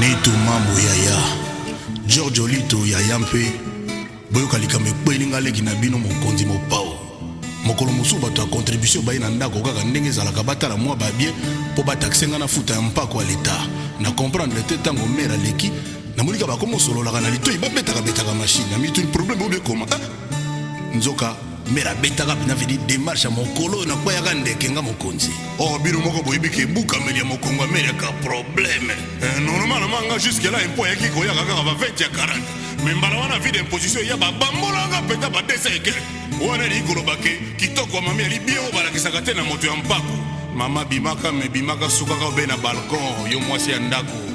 Nito mambo yaya George Olito yaya mpe boyoka likambo ekweli nga leki na bino mokonzi mopao mokolo mosusu bato ya contribution baye na ndako kaka ndenge ezalaka batala mwa babie mpo batakse nga na futa ya mpako ya leta na comprendre te ntango mere aleki namonika bakomosololaka na litoi babetaka betaka mashine na mituni probleme oyo bekoma ah! nzoka me nabetaka mpenza vedi demarche ya mokolo oyo nakweyaka ndeke nga mokonzi o oh, bino moko boyebi ke ebukameli ya mokongo ameleka probleme eh, normalement nga juske la impo ayaki koyaka kaka ba 20 ya 40 me mbala wana vide imposition eya babambolanga mpenza ba 200 eke wana elingi koloba ke kitoko ya mami ali bie oyo balakisaka te na moto ya mpako mama bimaka me bimaka sukaka obe na balcon yo mwasi ya ndako